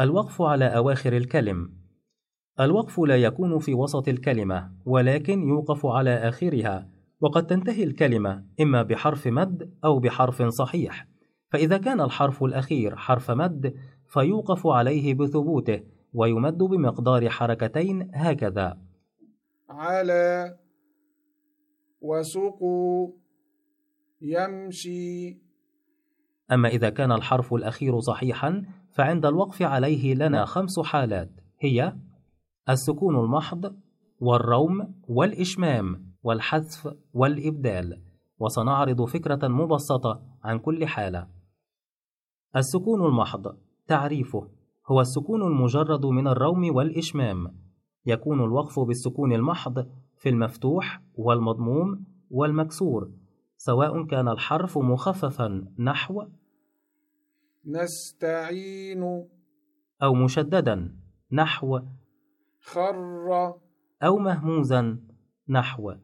الوقف على أواخر الكلم. الوقف لا يكون في وسط الكلمة ولكن يوقف على آخرها وقد تنتهي الكلمة إما بحرف مد أو بحرف صحيح. فإذا كان الحرف الأخير حرف مد فيوقف عليه بثبوته ويمد بمقدار حركتين هكذا. على وسقوا يمشي. أما إذا كان الحرف الأخير صحيحا فعند الوقف عليه لنا خمس حالات. هي السكون المحض والروم والإشمام والحذف والإبدال. وسنعرض فكرة مبسطة عن كل حالة. السكون المحض تعريفه هو السكون المجرد من الروم والإشمام. يكون الوقف بالسكون المحض في المفتوح والمضموم والمكسور سواء كان الحرف مخففا نحو نستعين. أو مشددا نحو. خر. أو مهموزا نحو.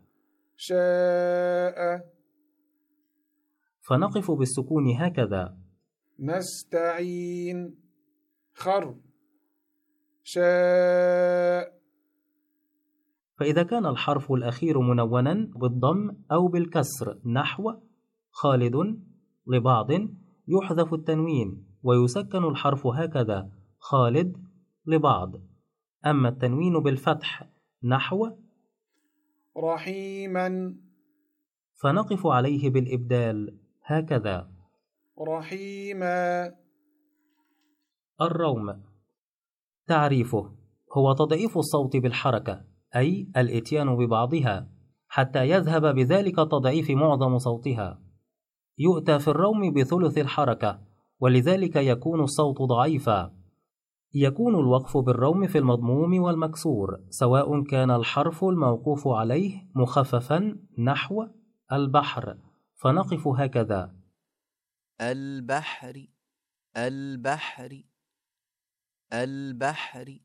شاء. فنقف بالسكون هكذا. نستعين. خر. شاء. فإذا كان الحرف الأخير منونا بالضم أو بالكسر نحو. خالد لبعض. يحذف التنوين ويسكن الحرف هكذا خالد لبعض. أما التنوين بالفتح نحو رحيما. فنقف عليه بالإبدال هكذا. رحيما. الروم. تعريفه هو تضعيف الصوت بالحركة أي الإتيان ببعضها حتى يذهب بذلك تضعيف معظم صوتها. يؤتى في الروم بثلث الحركة ولذلك يكون الصوت ضعيفا. يكون الوقف بالروم في المضموم والمكسور سواء كان الحرف الموقوف عليه مخففا نحو البحر. فنقف هكذا. البحر البحر البحر.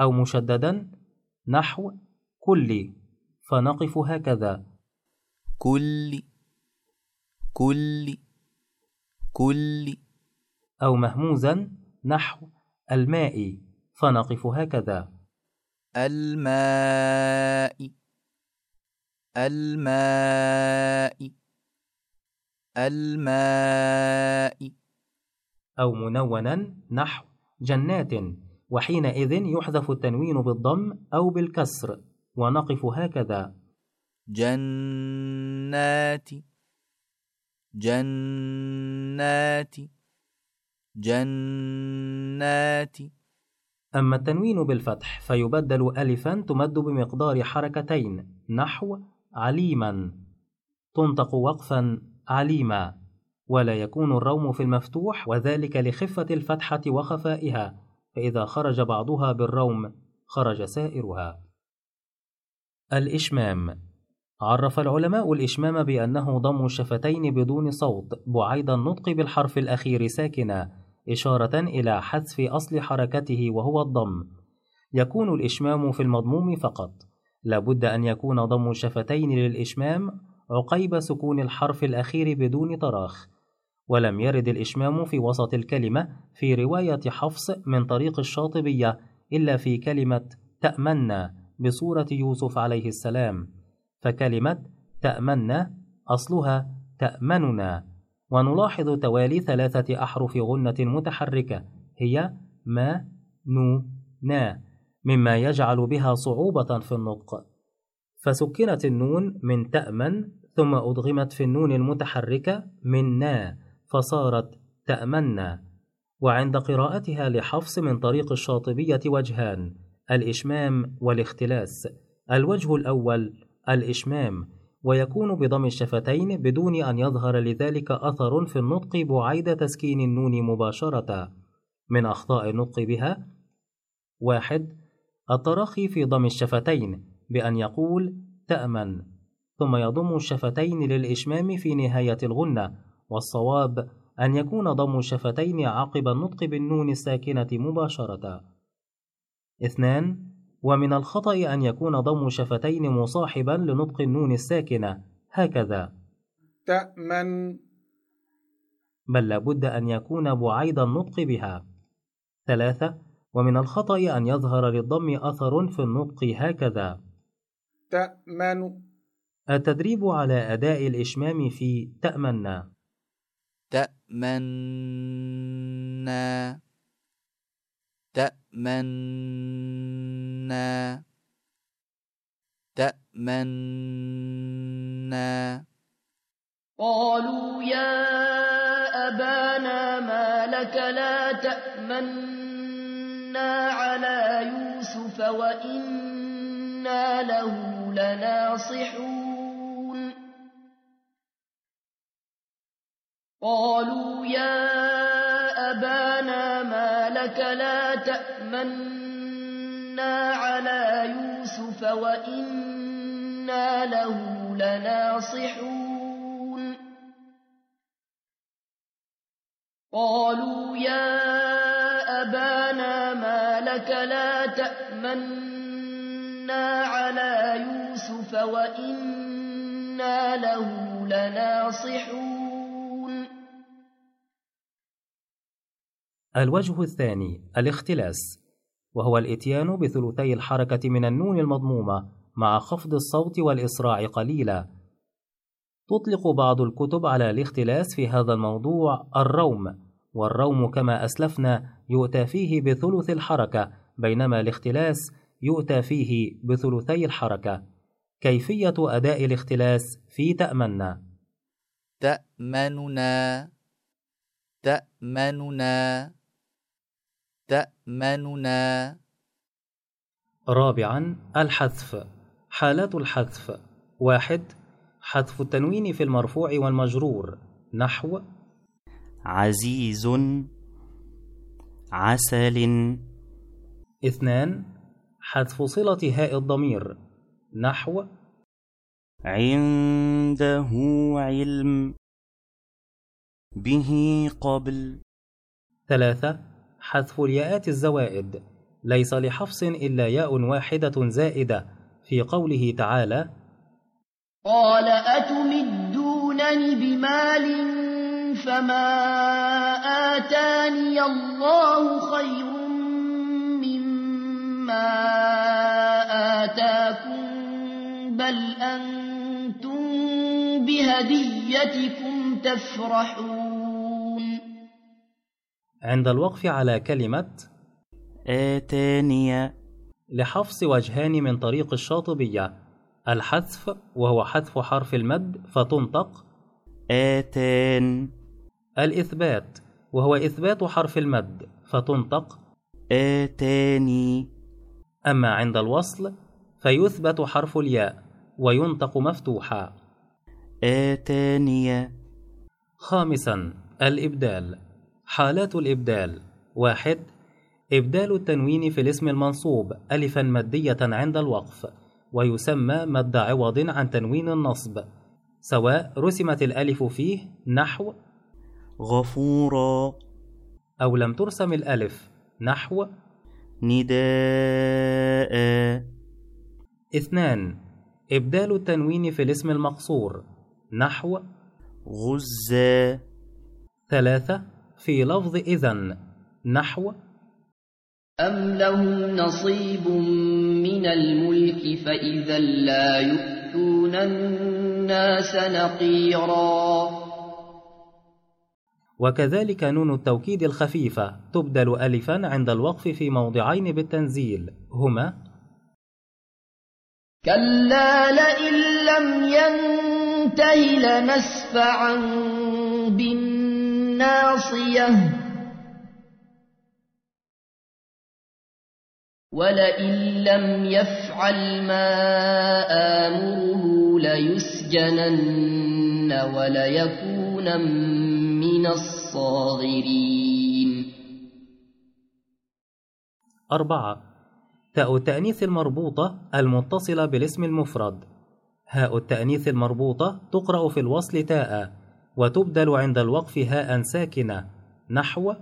أو مشددا نحو كل فنقف هكذا. كل كل كل. أو مهموزا نحو الماء فنقف هكذا. الماء الماء الماء. أو منونا نحو جنات وحينئذ يحذف التنوين بالضم أو بالكسر ونقف هكذا. جنات. جنات جنات أما التنوين بالفتح فيبدل ألفا تمد بمقدار حركتين نحو عليما. تنطق وقفا عليما ولا يكون الروم في المفتوح وذلك لخفة الفتحة وخفائها. فإذا خرج بعضها بالروم خرج سائرها. الإشمام. عرف العلماء الإشمام بأنه ضم الشفتين بدون صوت بعيد النطق بالحرف الأخير ساكنا إشارة إلى حذف أصل حركته وهو الضم. يكون الإشمام في المضموم فقط. لابد أن يكون ضم الشفتين للإشمام عقيب سكون الحرف الأخير بدون تراخ ولم يرد الإشمام في وسط الكلمة في رواية حفص من طريق الشاطبية إلا في كلمة تأمنا بصورة يوسف عليه السلام. فكلمة تأمنا أصلها تأمننا. ونلاحظ توالي ثلاثة أحرف غنة متحركة هي ما نو نا مما يجعل بها صعوبة في النطق. فسكنت النون من تأمن ثم أدغمت في النون المتحركة من نا فصارت تأمنا وعند قراءتها لحفص من طريق الشاطبية وجهان الإشمام والاختلاس. الوجه الأول الإشمام ويكون بضم الشفتين بدون أن يظهر لذلك أثر في النطق بعيد تسكين النون مباشرة. من أخطاء النطق بها واحد التراخي في ضم الشفتين بأن يقول تأمن ثم يضم الشفتين للإشمام في نهاية الغنة والصواب أن يكون ضم الشفتين عقب النطق بالنون الساكنة مباشرة. اثنان ومن الخطأ أن يكون ضم شفتين مصاحبا لنطق النون الساكنة. هكذا. تأمن. بل لابد أن يكون بعيد النطق بها. ثلاثة. ومن الخطأ أن يظهر للضم أثر في النطق. هكذا. تأمن. التدريب على أداء الإشمام في تأمنا تأمنا تأمنا تأمنا قالوا يا أبانا ما لك لا تأمنا على يوسف وإنا له لناصحون. قالوا يا أبانا ما لك لا تأمنا على يوسف وإنا له لناصحون. قالوا يا أبانا ما لك لا تأمنا على يوسف وإنا له لناصحون. الوجه الثاني الاختلاس. وهو الإتيان بثلثي الحركة من النون المضمومة مع خفض الصوت والإسراع قليلا. تطلق بعض الكتب على الاختلاس في هذا الموضوع الروم والروم كما أسلفنا يؤتى فيه بثلث الحركة بينما الاختلاس يؤتى فيه بثلثي الحركة. كيفية أداء الاختلاس في تأمنا تأمننا تأمننا تأمننا رابعا الحذف. حالات الحذف. واحد حذف التنوين في المرفوع والمجرور. نحو. عزيز. عسل. اثنان حذف صلة هاء الضمير. نحو. عنده علم. به قبل. ثلاثة حذف الياءات الزوائد. ليس لحفص إلا ياء واحدة زائدة. في قوله تعالى قال أتمدونني بمال فما آتاني الله خير مما آتاكم بل أنتم بهديتكم تفرحون. عند الوقف على كلمة آتاني لحفص وجهان من طريق الشاطبية الحذف وهو حذف حرف المد فتنطق آتان. الإثبات وهو إثبات حرف المد فتنطق آتاني. أما عند الوصل فيثبت حرف الياء وينطق مفتوحا. آتاني خامسا الإبدال. حالات الإبدال. واحد إبدال التنوين في الاسم المنصوب ألفا مادية عند الوقف ويسمى مد عوض عن تنوين النصب. سواء رسمت الألف فيه نحو غفورا. أو لم ترسم الألف نحو نداء. اثنان إبدال التنوين في الاسم المقصور نحو غزا ثلاثة في لفظ إذن نحو أم لهم نصيب من الملك فإذا لا يؤتون الناس نقيرا. وكذلك نون التوكيد الخفيفة تبدل ألفا عند الوقف في موضعين بالتنزيل هما كلا لئن لم ينته لنسفعا بالناصية ولئن لم يفعل ما آمره ليسجنن وليكون من الصاغرين أربعة. تاء التأنيث المربوطة المتصلة بالاسم المفرد. هاء التأنيث المربوطة تقرأ في الوصل تاء وتبدل عند الوقف هاء ساكنة. نحو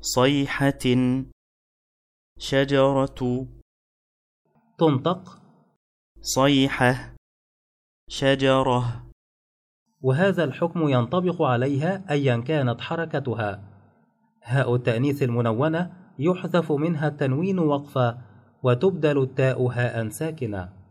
صيحة شجرة. تنطق صيحة شجرة. وهذا الحكم ينطبق عليها أيا كانت حركتها. هاء التأنيث المنونة يحذف منها التنوين وقفا وتبدل التاء هاء ساكنة.